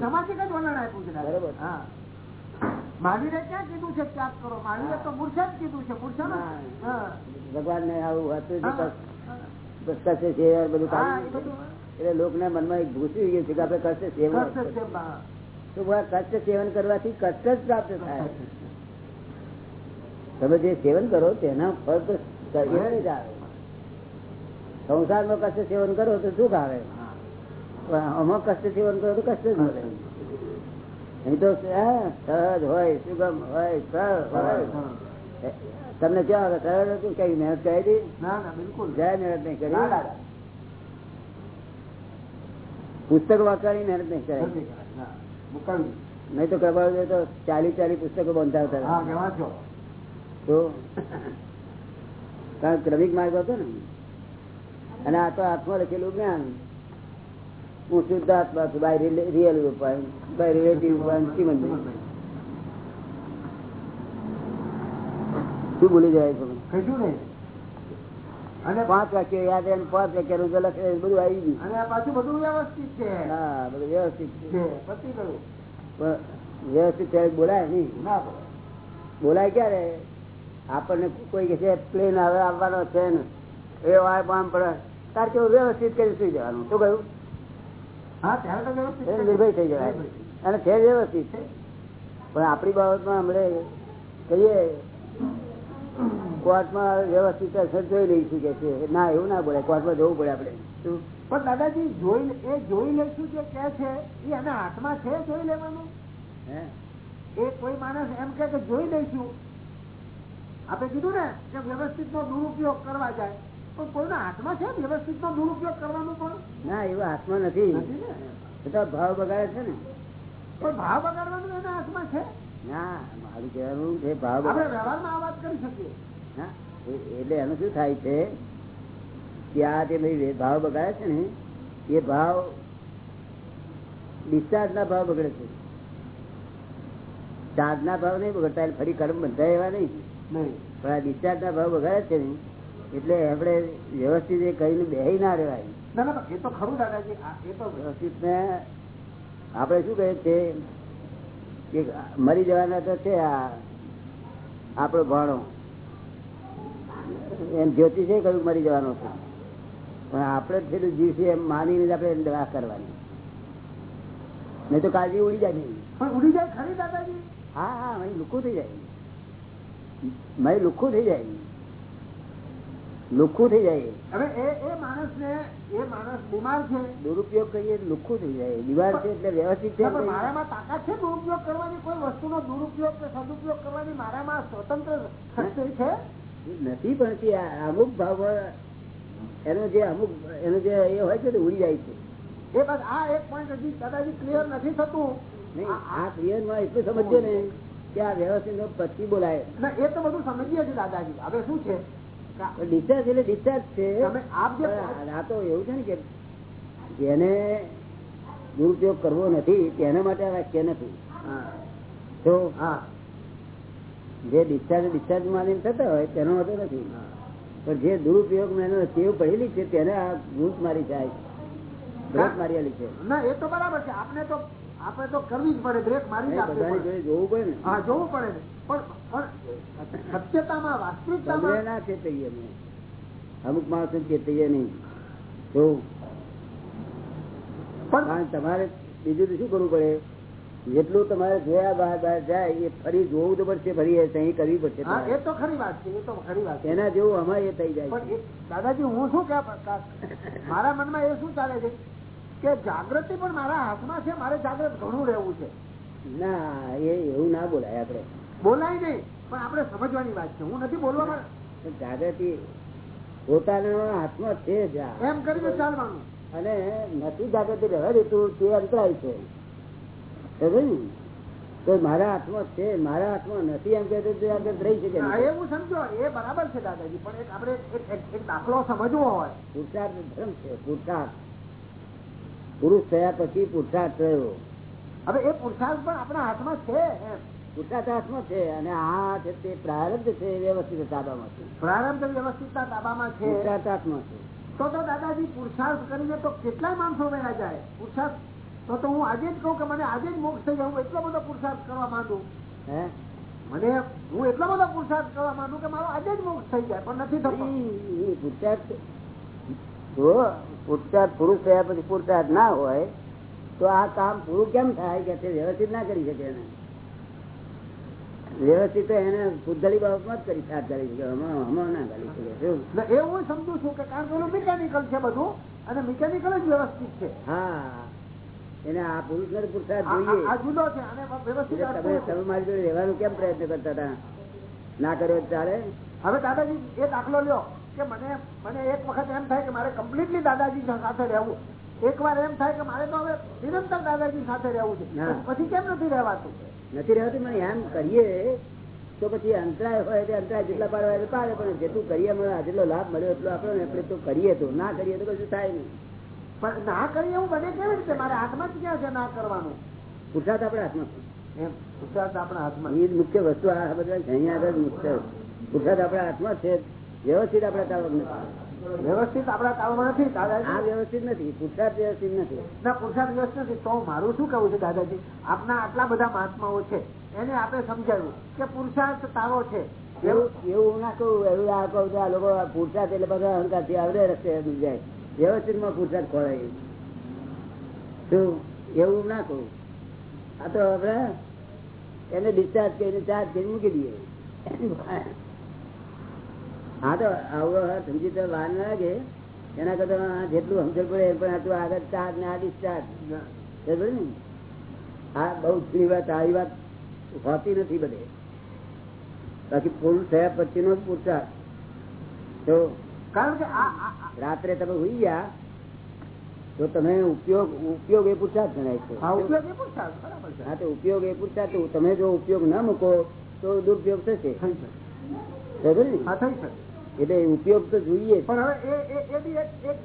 સામાજિક જ વલણ આપ્યું છે બરોબર. હા. મહાવીરે ક્યાં કીધું છે ત્યાગ કરો? મહાવીરે તો મૂર્છે જ કીધું છે મૂર્છે હા. ભગવાન ને આવું હતું કશે છે બધું હા, કાઢી એ બધું. મનમાં એક ઘૂસી ગયું છે કે આપડે કષ્ટ સેવન કષ્ટ સેવન કરવાથી કષ્ટ જ પ્રાપ્ત થાય. તમે જે સેવન કરો તેના ફળ તો જ આવે. સંસારમાં કષ્ટ સેવન કરો તો સુખ આવે. પણ આમાં કષ્ટ સેવન કરો તો કષ્ટ જ મળે. અહીં તો સહજ હોય સુગમ હોય સરળ હોય. તમને ક્યાં આવે? સરળ હતું કઈ મહેનત કરી હતી? બિલકુલ. જય મહેનત નહીં કરી. પુસ્તક વાંચવાની મહેનત નહીં કરે. નહીં તો કરવા તો ચાલી ચાલી પુસ્તકો બંધાવતા તો કારણ ક્રમિક માર્ગ હતો ને? અને આ તો હાથમાં લખેલું જ્ઞાન. હું શુદ્ધ આત્મા છું બાય રિયલ ઉપાય બાય રિલેટિવ ઉપાય શ્રીમંત શું ભૂલી જાય છે કશું નહીં. અને પાંચ વાક્ય યાદ રહે પાંચ વાક્યનું લખે બધું આવી ગયું. અને પાછું બધું વ્યવસ્થિત છે. હા બધું વ્યવસ્થિત છે. પતી ગયું. વ્યવસ્થિત બોલાય નહીં. બોલાય ક્યારે? આપણને કોઈ કે છે પ્લેન હવે આવવાનો છે ને. એ વાર પામ પડે તાર કેવું વ્યવસ્થિત કરી સુઈ જવાનું? શું કહ્યું. નિર્ભય થઈ જવાય. અને છે વ્યવસ્થિત. પણ આપણી બાબતમાં હમણે કહીએ કોર્ટમાં વ્યવસ્થિત અસર જોઈ લઈશું કે છે. ના એવું ના પડે કોર્ટમાં જવું પડે આપણે. શું? પણ દાદાજી જોઈ એ જોઈ લઈશું જે કે છે એ એના હાથમાં છે જોઈ લેવાનું? હે? એ કોઈ માણસ એમ કે જોઈ લઈશું. આપણે કીધું ને કે વ્યવસ્થિત નો દુરુપયોગ કરવા જાય. પણ કોઈના હાથમાં છે વ્યવસ્થિત નો દુરુપયોગ કરવાનો પણ? ના એવા હાથમાં નથી. તો ભાવ બગાડે છે ને. પણ ભાવ બગાડવાનું એના હાથમાં છે? ના મારું કહેવાનું છે ભાવ આપણે વ્યવહારમાં આ વાત કરી શકીએ. હા એટલે એનું શું થાય છે કે આ જે ભાઈ ભાવ બગાડે છે ને એ ભાવ ડિસ્ચાર્જ ના ભાવ બગડે છે. ચાર્જ ના ભાવ નહીં બગડતા ફરી કર્મ બંધાય એવા નહીં. પણ આ ડિસ્ચાર્જ ના ભાવ બગાડે છે ને એટલે આપણે વ્યવસ્થિત એ કઈ બે ના રહેવાય. એ તો ખરું દાદાજી એ તો વ્યવસ્થિત ને આપણે શું કહે છે કે મરી જવાના તો છે આ આપણો ભાણો. એમ જ્યોતિષે કહ્યું મરી જવાનો છે. પણ આપણે પેલું જીવ છે એમ માનીને જ આપણે દવા કરવાની. નહીં તો કાળજી ઉડી જાય. ઉડી જાય ખરી દાદાજી? હા હા અહીં લુખું થઈ જાય. મય લુખું થઈ જાય. લુખું થઈ જાય. હવે એ એ માણસ ને એ માણસ બીમાર છે. દુરુપયોગ કરીએ લુખું થઈ જાય. બીમાર છે એટલે વ્યવસ્થિત છે. પણ મારામાં તાકાત છે દુરુપયોગ કરવાની? કોઈ વસ્તુનો દુરુપયોગ કે સદુપયોગ કરવાની મારામાં સ્વતંત્ર શક્તિ છે? નથી પણ તે અમુક ભાવ એનો જે અમુક એનો જે એ હોય છે તે ઉડી જાય છે. એ બસ આ એક પોઈન્ટ હજી કદાચ ક્લિયર નથી થતું. નહીં આ ક્રિયરમાં એટલું સમજજો ને. કે વ્યવસ્થિત પછી બોલાય. એ તો બધું સમજીએ છીએ દાદાજી. હવે શું છે? ડિસ્ચાર્જ એટલે ડિસ્ચાર્જ છે. આ તો એવું છે ને કે જેને દુરુપયોગ કરવો નથી તેના માટે આ વાક્ય નથી. હા, તો જે ડિસ્ચાર્જ ડિસ્ચાર્જ માની થતા હોય તેનો વાંધો નથી. પણ જે દુરુપયોગ એનો ટેવ પડેલી છે તેને આ ભૂત મારી જાય. બ્રેક મારી છે. ના એ તો બરાબર છે. આપણે તો આપણે તો કરવી જ પડે બ્રેક મારી જોવું પડે હા જોવું પડે પણ સત્યતામાં વાસ્તવિકતામાં ના અમુક માણસો નહીં. પણ તમારે બીજું તો શું કરવું પડે? જેટલું તમારે જોયા બહાર બહાર જાય એ ફરી જોવું તો પડશે ફરી અહીં કરવી પડશે એ તો ખરી વાત છે એ તો ખરી વાત એના જેવું અમારે થઈ જાય પણ દાદાજી હું શું કે મારા મનમાં એ શું ચાલે છે? કે જાગૃતિ પણ મારા હાથમાં છે મારે જાગૃત ઘણું રહેવું છે. ના એ એવું ના બોલાય આપડે બોલાય નહીં પણ આપડે સમજવાની વાત છે. હું નથી બોલવા જાગૃતિ પોતાના હાથમાં છે એમ કરીને ચાલવાનું. અને નથી જાગૃતિ રહેવા દેતું તે અંતરાય છે. તો મારા હાથમાં છે મારા હાથમાં નથી એમ કે રહી શકે હા, એ હું સમજો. એ બરાબર છે દાદાજી. પણ એક આપણે એક- એક- એક દાખલો સમજવો હોય. પુરુષાર્થ ધર્મ છે પુરુષાર્થ પુરુષ થયા પછી પુરુષાર્થ થયો. હવે એ પુરુષાર્થ પણ આપણા હાથમાં છે પુરુષાર્થ હાથમાં છે અને આ છે તે પ્રારબ્ધ છે વ્યવસ્થિત તાબામાં છે. પ્રારંભ વ્યવસ્થિત તાબામાં છે. પુરુષાર્થ હાથમાં છે. તો તો દાદાજી પુરુષાર્થ કરીને તો કેટલા માણસો મેળા જાય? પુરુષાર્થ તો તો હું આજે જ કહું કે મને આજે જ મોક્ષ થઈ જાય એટલો બધો પુરુષાર્થ કરવા માંડું હે? મને હું એટલો બધો પુરુષાર્થ કરવા માંડું કે મારો આજે જ મોક્ષ થઈ જાય પણ નથી થતો. પુરુષાર્થ પુરુષાર્થ પુરુષ થયા પછી પુરુષાર્થ ના હોય તો આ કામ પૂરું કેમ થાય કે તે વ્યવસ્થિત ના કરી શકે એને? વ્યવસ્થિત એને પુદ્ધલી બાબતમાં જ કરી સાથ કરી શકે હમણાં ના કરી શકે એવું સમજુ છું કે કારણ કે મિકેનિકલ છે બધું અને મિકેનિકલ જ વ્યવસ્થિત છે. હા. એને આ પુરુષ ને પુરુષાર્થ જોઈએ. તમે મારી જોડે રહેવાનો કેમ પ્રયત્ન કરતા હતા? ના કર્યો ચાલે? હવે દાદાજી એ દાખલો લ્યો. કે મને મને એક વખત એમ થાય કે મારે કમ્પ્લીટલી દાદાજી સાથે રહેવું. એક વાર એમ થાય કે મારે તો હવે નિરંતર દાદાજી સાથે રહેવું છે. પછી કેમ નથી રહેવાતું? નથી રહેવાતું મને એમ કરીએ તો પછી અંતરાય હોય તે અંતરાય જેટલા પાડવા હોય પાડે પણ જેટલું કરીએ મળે જેટલો લાભ મળ્યો એટલો આપણો ને આપણે તો કરીએ તો. ના કરીએ તો કશું થાય નહીં. પણ ના કરીએ એવું બને કેવી રીતે? મારે હાથમાં જ ક્યાં છે ના કરવાનું? પુરસાદ આપણા હાથમાં. પુરસાદ આપણા હાથમાં. એ મુખ્ય વસ્તુ આ બધા અહીંયા આગળ મુખ્ય. પુરસાદ આપણા હાથમાં છે. વ્યવસ્થિત આપણા તાવક નથી. વ્યવસ્થિત આપણા તાળમાં નથી આ વ્યવસ્થિત નથી પુરુષાર્થ વ્યવસ્થિત નથી. ના પુરુષાર્થ વ્યવસ્થિત નથી. તો મારું શું કહેવું છે દાદાજી? આપના આટલા બધા મહાત્માઓ છે એને આપણે સમજાવ્યું કે પુરુષાર્થ તારો છે. એવું એવું ના કહું એવું આ કહું આ લોકો પુરુષાર્થ એટલે બધા અહંકારથી આવડે રસ્તે જાય. વ્યવસ્થિતમાં પુરુષાર્થ ખોળાય. શું? એવું ના કહું. આ તો આપણે એને ડિસ્ચાર્જ કરીને ચાર્જ કરીને મૂકી દઈએ. હા તો આવો સમજી તો વાર ના લાગે. એના કરતા જેટલું સમજણ પડે પણ આટલું આગળ ચાર્જ ને આ ડિસ્ચાર્જ ને. આ બહુ જૂની વાત આવી વાત હોતી નથી બધે. બાકી પૂરું થયા પછી નો પુરસાદ તો કારણ કે રાત્રે તમે હોઈ ગયા તો તમે ઉપયોગ ઉપયોગ એ પુરસાદ ગણાય છે. ઉપયોગ એ પુરુષાર્થ હા તો ઉપયોગ એ પુરસાદ તમે જો ઉપયોગ ના મૂકો તો દુરુપયોગ થશે. એટલે ઉપયોગ તો જોઈએ પણ હવે એ બી એક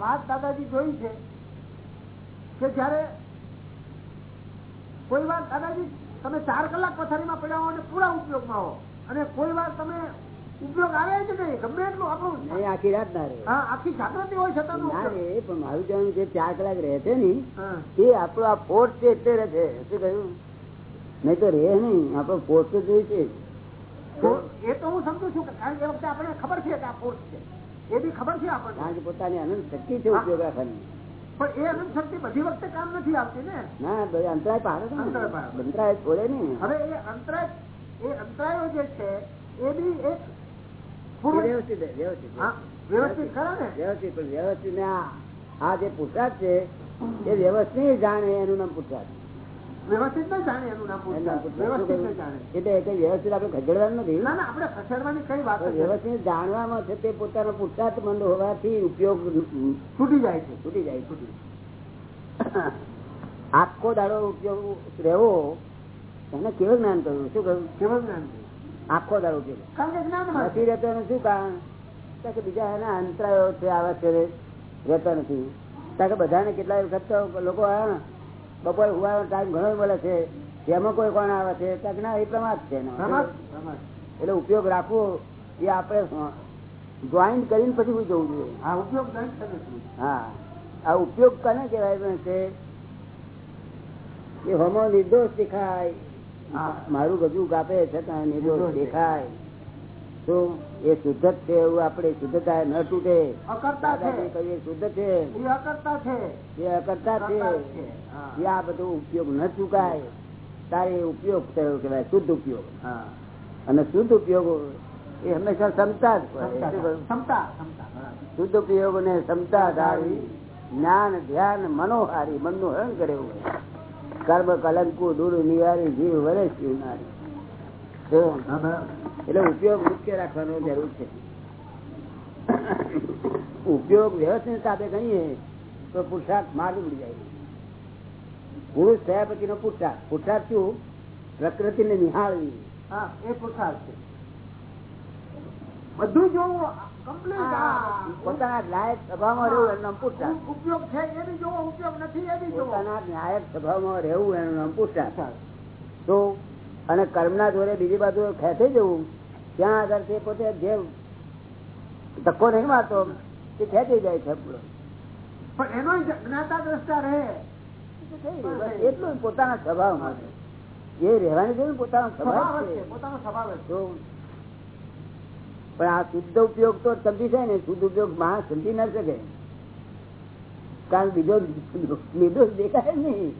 વાત દાદાજી જોઈ છે કે જયારે કોઈ વાર દાદાજી તમે ચાર કલાક પથારીમાં પડ્યા હો અને પૂરા ઉપયોગમાં હો. અને કોઈ વાર તમે ઉપયોગ આવે છે નહીં ગમે એટલું આપણું નહીં આખી રાત ના રહે. હા આખી જાગૃતિ હોય છતાં ના રહે પણ મારું કહેવાનું જે ચાર કલાક રહે છે ને એ આપણો આ પોટ છે એટલે રહે છે. શું કહ્યું? નહીં તો રહે નહીં. આપણો પોટ તો જોઈએ છે. એ તો હું સમજુ છું કારણ કે એ વખતે આપણને ખબર છે કે આ ફોર્સ છે. એ બી ખબર છે આપણને. કારણ કે પોતાની અનંત શક્તિ છે ઉપયોગ રાખવાની. પણ એ અનંત શક્તિ બધી વખતે કામ નથી આવતી ને. ના અંતરાય પાડે અંતરાય છોડે નહીં. હવે એ અંતરાય એ અંતરાયો જે છે એ બી એક વ્યવસ્થિત વ્યવસ્થિત. વ્યવસ્થિત ખરા ને? વ્યવસ્થિત પણ વ્યવસ્થિત ને આ જે પુરસાદ છે એ વ્યવસ્થિત જાણે એનું નામ પુરસાદ. વ્યવસ્થિત નહીં જાણે એનું નામ એનું નામ પુરસાદ. પુરસાદ. વ્યવસ્થિત નહીં જાણે. એટલે વ્યવસ્થિત આપણે ખસેડવાનું નથી. ના ના આપણે ખસેડવાની કઈ વાત પણ જ નથી. વ્યવસ્થિત જાણવામાં છે તે પોતાનો પુરસાદ મંદ હોવાથી ઉપયોગ છૂટી જાય છે. છૂટી જાય છૂટી આખો દાડો ઉપયોગ રહેવો એને કેવું જ્ઞાન કર્યું શું કહ્યું? કેવું જ્ઞાન આખો દાડો ઉપયોગ. કારણ કે જ્ઞાનમાં નથી રહેતો એનું શું કારણ? કે બીજા એના અંતરાયો છે આવા છે રહેતા નથી. કારણ કે બધાને કેટલાય વખત લોકો આવ્યા ને બપોરે હુવાનો ટાઈમ ઘણો મળે છે. તેમાં કોઈ કોણ આવે છે? ના એ પ્રમાદ છે. એટલે ઉપયોગ રાખવો એ આપણે જોઈન્ટ કરીને પછી હું જવું જોઈએ. હા ઉપયોગ. હા. આ ઉપયોગ કને કહેવાય છે? એ હમો નિર્દોષ દેખાય. મારું ગજુ કાપે છતાં નિર્દોષ દેખાય. તો એ શુદ્ધ છે એવું આપણે શુદ્ધતા ન તૂટે. કહીએ શુદ્ધ છે. એ અકર્તા છે. એ આ બધો ઉપયોગ ન ચુકાય. તારે ઉપયોગ થયો કેવાય શુદ્ધ ઉપયોગ. અને શુદ્ધ ઉપયોગ એ હંમેશા ક્ષમતા જ. શુદ્ધ ઉપયોગ ને ક્ષમતા ધારી જ્ઞાન ધ્યાન મનોહારી મનનું હરણ કરે કર્મ કલંકુ દૂર નિવારી જીવ વરે બરાબર. એટલે ઉપયોગ મુખ્ય રાખવાનો જરૂર છે. ઉપયોગ વ્યવસ્થિત સાથે કહીએ તો પુરસાદ માર્ગ ઉડી જાય. પુરુષ થયા પછી નો પુરસાદ. પુરસાદ શું? પ્રકૃતિ ને નિહાળવી એ પુરસાદ છે. બધું જોવું પોતાના લાયક સભામાં રહેવું એનું નામ પુરુષાર્થ ઉપયોગ છે એ બી જોવો ઉપયોગ નથી એ બી જોવો. પોતાના લાયક સભામાં રહેવું એનું નામ પુરુષાર્થ. તો અને કર્મના જોડે બીજી બાજુ ખેંચી જવું ત્યાં આગળ તે પોતે જે ધક્કો નહીં મારતો તે ખેંચી જાય છે પણ એનો જ્ઞાતા દ્રષ્ટા રહે. એટલું પોતાના સ્વભાવમાં છે. જે રહેવાની જોઈએ પોતાનો સ્વભાવ છે. છે પોતાનો સ્વભાવ છે. પણ આ શુદ્ધ ઉપયોગ તો સમજી જાય ને શુદ્ધ ઉપયોગમાં સમજી ના શકે. કારણ બીજો નિર્દોષ દેખાય નહીં.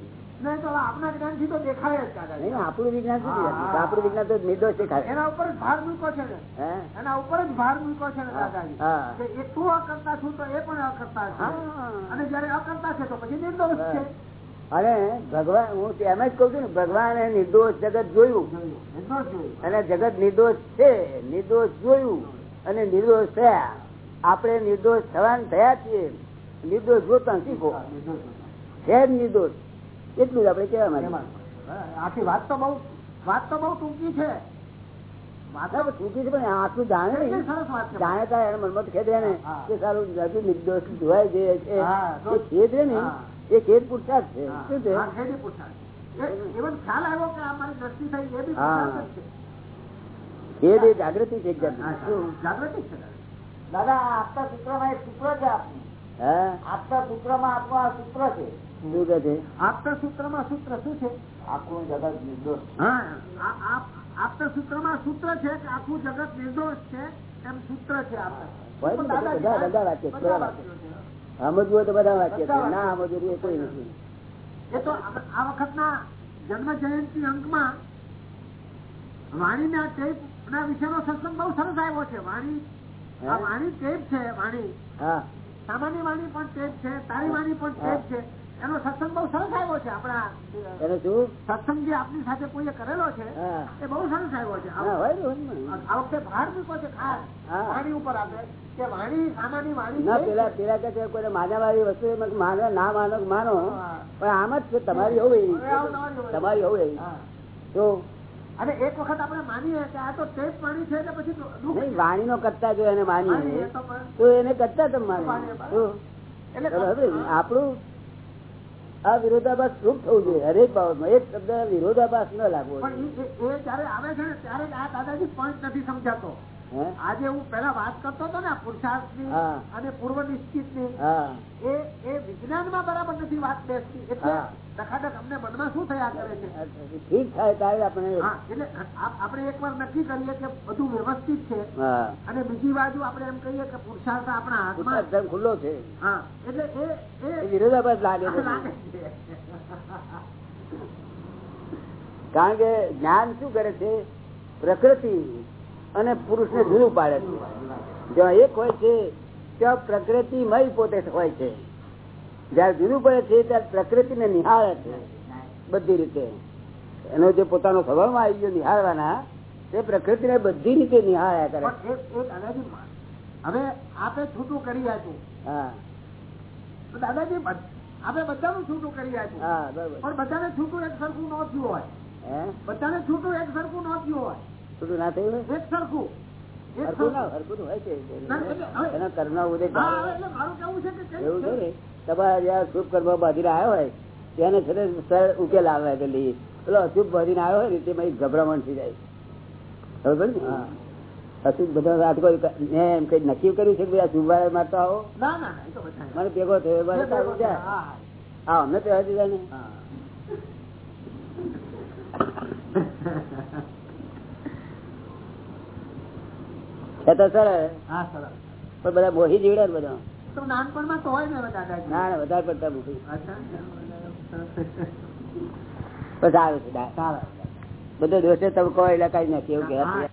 આપણું વિજ્ઞાન છે? હા. આપણું વિજ્ઞાન તો નિર્દોષ દેખાય. એના ઉપર ભાર મૂક્યો છે એના ઉપર જ ભાર મૂક્યો છે દાદાજી હા. કે એ તું અકર્તા છું તો એ પણ અકર્તા છે. અને જયારે અકર્તા છે તો પછી નિર્દોષ છે. અને ભગવાન હું એમ જ કઉ છું ને ભગવાને નિર્દોષ જગત જોયું. જોયું. નિર્દોષ જોયું. અને જગત નિર્દોષ છે. નિર્દોષ જોયું અને નિર્દોષ થયા. આપણે નિર્દોષ થવાના થયા છીએ. નિર્દોષ જોતા શીખો. છે નિર્દોષ. એટલું જ આપણે કેવા માંગીએ. આખી વાત તો બહુ વાત તો બહુ ટૂંકી છે. ટૂંકી છે પણ આટલું જાણે કેટલી નહીં. સરસ વાત છે. જાણે તા એના મનમાં તો ને કે સારું હજુ નિર્દોષ જોવાય જે છે હા, એ ખેદ ને એ ખેદ પુરસાદ છે. શું છે. ખેદ એ જાગૃતિ છે? જાગૃતિ દાદા. આપતા સૂત્રમાં એક સૂત્ર છે આપનું. હા. આપતા સૂત્રમાં આપનું આ સૂત્ર છે. શું છે આપતા સૂત્ર શું છે? આખું જગત નિર્દોષ હા આ- આ- આપતા સૂત્રમાં સૂત્ર છે કે આખું જગત નિર્દોષ છે? એમ સૂત્ર છે આપતા. હોય ને, પણ દાદાજી, બધા- બધા વાક્ય છે, બધા બધા વાક્યો છે. સમજવું તો બધા વાક્ય. ના સમજવું એ કોઈ નથી. એ તો આ વખત ના જન્મ જયંતિ અંકમાં વાણીના ટેપ ના વિશેનો સત્સંગ બહુ સરસ આવ્યો છે. વાણી વાણી ટેપ છે વાણી. સામાન્ય વાણી પણ ટેપ છે તારી વાણી પણ ટેપ છે. એનો સત્સંગ બહુ સરસ આવ્યો છે. આપણા એને શું સત્સંગ જે આપની સાથે કોઈએ કરેલો છે એ બહુ સરસ આવ્યો છે. આ ને, ને. વખતે ભાર મૂકો છે ખાસ. વાણી ઉપર આપે. કે વાણી સામાન્ય વાણી ના પેલા પેલા કે છે કોઈ માનવાળી વસ્તુ માનો ના માનો માનો. પણ આમ જ છે તમારી હોવું તમારી હોવું તો અને એક વખત આપણે માનીએ કે આ તો ટેપ વાણી છે એટલે પછી દુઃખ નહીં કરતા જો એને વાણી માનીએ તો પણ- તો એને કરતા તમે માની આપણું આ વિરોધાભાસ રૂપ થવું જોઈએ હરેક બાબતમાં એક શબ્દ વિરોધાભાસ ન લાગવો એ- જયારે આવે છે ને ત્યારે આ દાદાજી પંચ નથી સમજાતો? આજે હું પેલા વાત કરતો હતો ને પુરુષાર્થની અને પૂર્વ નિશ્ચિતની એ વિજ્ઞાનમાં બરાબર નથી વાત બેસતી. એટલે ડખાડક અમને મનમાં શું થયા કરે છે? ઠીક થાય ત્યારે આપણે એટલે આપણે એકવાર નક્કી કરીએ કે બધું વ્યવસ્થિત છે. અને બીજી બાજુ આપણે એમ કહીએ કે પુરુષાર્થ આપણા હાથમાં ખુલ્લો છે. હા એટલે એ વિરોધાભાસ લાગે લાગે છે. કારણ કે જ્ઞાન શું કરે છે? પ્રકૃતિ અને પુરુષ ને જુદું પાડે છે. જ્યાં એક હોય છે ત્યાં પ્રકૃતિમય પોતે હોય છે. જયારે જુદું પડે છે ત્યારે પ્રકૃતિ ને નિહાળે છે. બધી રીતે. એનો જે પોતાનો સ્વભાવમાં આવી ગયો નિહાળવાના તે પ્રકૃતિને બધી રીતે નિહાળ્યા કરે. હવે આપે છૂટું કરી આપ્યું. હા. તો દાદાજી આપણે બધાનું છૂટું કરી આપ્યું. પણ બધાને છૂટું એક સરખું ન થયું હોય. બધાને છૂટું એક સરખું ન થયું હોય. ખોટું ના થયું? સરખું. તો ઉકેલ આવે પેલી પેલો અશુભ બાંધીને આવ્યો હોય ને તેમાં ગભરામણ થઈ જાય. ખબર ને? અશુભ બધા વાત કોઈ મેં એમ કઈ નક્કી કર્યું છે કે શુભ વાળા મારતો આવો? તો મને ભેગો થયો હા. અમને તો દીધા ને હા એ તો સરળ પણ બધા મોહી જીવડે ને બધા. ને વધારે પડતા અચ્છા. પછી આવે છે બધો દોષે તબકો એટલે કઈ નથી એવું કહેવાય.